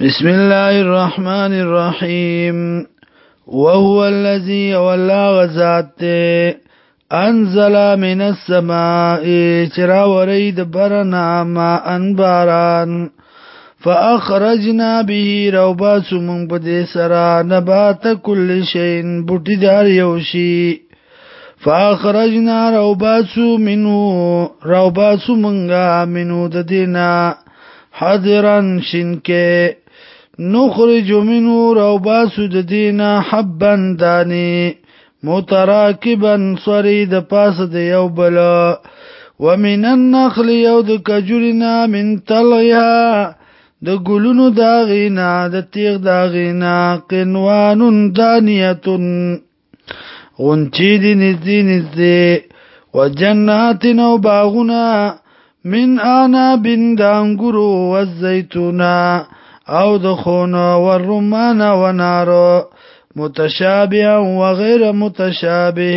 بسم الله الرحمن الرحيم وهو الذي يولى غزات انزل من السماء چرا ورید برنا ما انباران فاخرجنا به روبا سمون پدې سرا نبات کل شین بوټی دار یوشي فاخرجنا روبا سو منو روبا سو منغا منو د دینا حاضرن شینکه نو خرج منو رو باسو د دینا حبن دانی متراکبن سری د پاس د یو بلا ومن النخل یو د کجورنا من طلعها د ګلونو داغینا د تیغ داغینا قنوانن دانیتن غنچی دی نزدی نزدی و جناتن و باغونا من آنا بندانگرو و الزیتونا او د خون والرمان ونار متشابه و غیر متشابه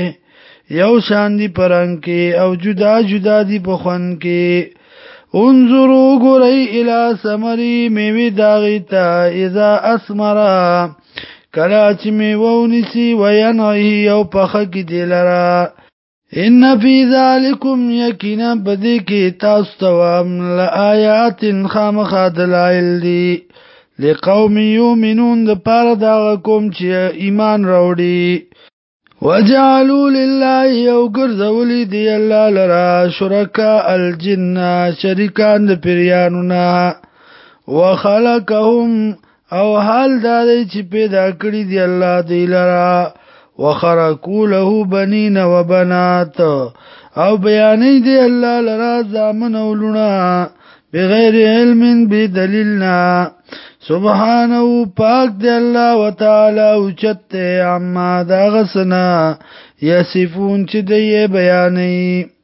یو شان دی پرنګ کې او جدا جدا دی په خون کې انظروا غري الى ثمري ميوي داغيتا اذا اسمرا کلا چې میوونی سی وینعی او پخه کی دی لرا ان فی ذالکم یقینا بدی کی تاسو توام لآیات خامخ دلائل دی لقوم یومنون د پاره دا کوم چې ایمان راوړي وجعلوا لله او ګرځولې دی الله لرا شرکا الجن شریکان د پیرانو نه وخلقهم او حال دا چې پیدا کړی دی الله دی لرا وخرقو له بنین و بنات او بیانې دی الله لرا زامن ولونه بغیر علم بی دلیلنا سبحانه پاک دی الله وتعالى او چته عما دغسنا یصفون چې دی بیانې